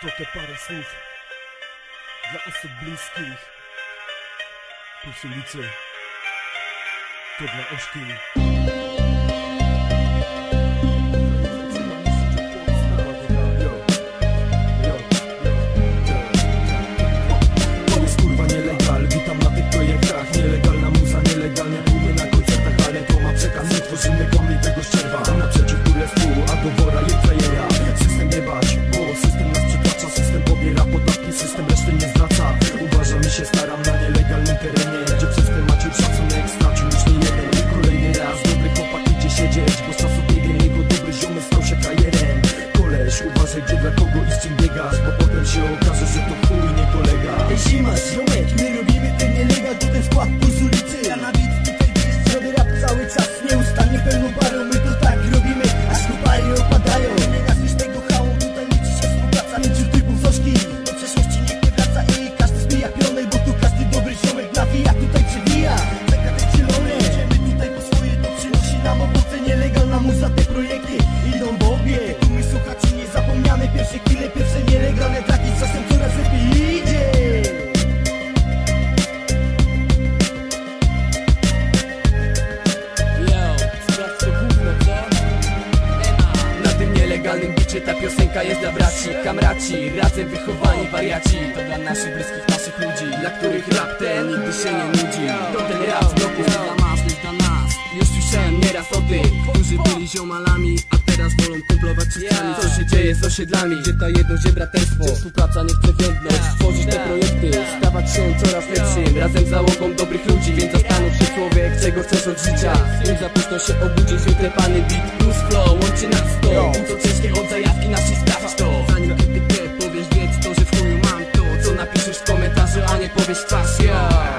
To je par ja, slov, glasu bliskih, poselice, to je oštini. Uważaj gdzie dla kogo i z czym biegasz Bo potem się okaże, tym nielegalnym bicie ta piosenka jest dla braci. Kamraci, razem wychowani wariaci. To dla naszych bliskich, naszych ludzi Dla których rap ten nigdy się nie nudzi. To ten rap z bloku dla Już słyszałem nieraz o tych, którzy byli ziomalami A teraz wolą kumplować czystami Co się dzieje z osiedlami, gdzie ta jedność, gdzie braterstwo? Gdzie współpraca nie chce więdnąć Tworzyć te projekty, stawać się coraz lepszym Razem z załogą dobrych ludzi, więc zastanów się człowiek Czego chcesz od życia, nim za późno się obudzić Wytrepany beat plus flow, łączy nas to Im co ciężkie od zajawki naszej sprawdź to. Zanim ty powiesz, wiedz to, że w chuju mam to. Co napiszesz w komentarzu, a nie powiesz twarz ja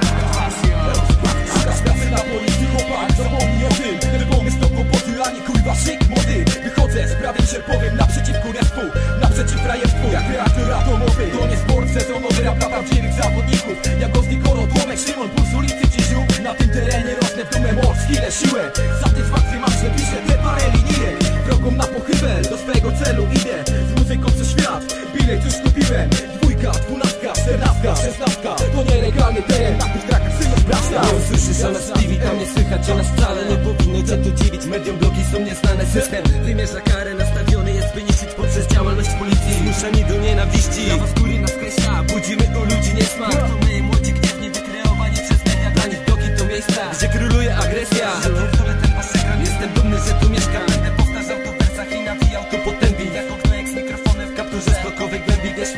siłę. Satysfakcję mam, że piszę te parę linijek Drogą na pochybę, do swojego celu idę. Z muzyką przez świat, bilet już kupiłem. Dwójka, dwunastka, czternastka, szesnastka. To nielegalny teren, na tych trakach synów bracia Nie usłyszysz o nas TV, tam nie słychać o nas wcale Nie powinno cię tu dziwić, medium blogi są nieznane System. Wymierza karę, nastawiony jest by niszczyć poprzez działalność policji. Zmuszeni do nienawiści, prawo skóry nas kreśla Budzimy u ludzi niesmak,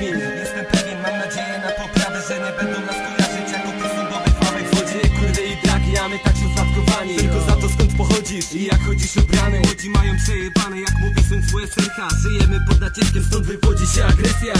Jestem pewien, mam nadzieję na poprawę, że nie będą nas kojarzyć jako tych sądowych ławek Złodzieje, kurde i dragi, a my tak się zatkowani Tylko za to skąd pochodzisz i jak chodzisz ubrany. Młodzi mają przejebane, jak mówi syn złe serca Żyjemy pod naciskiem, stąd wywodzi się agresja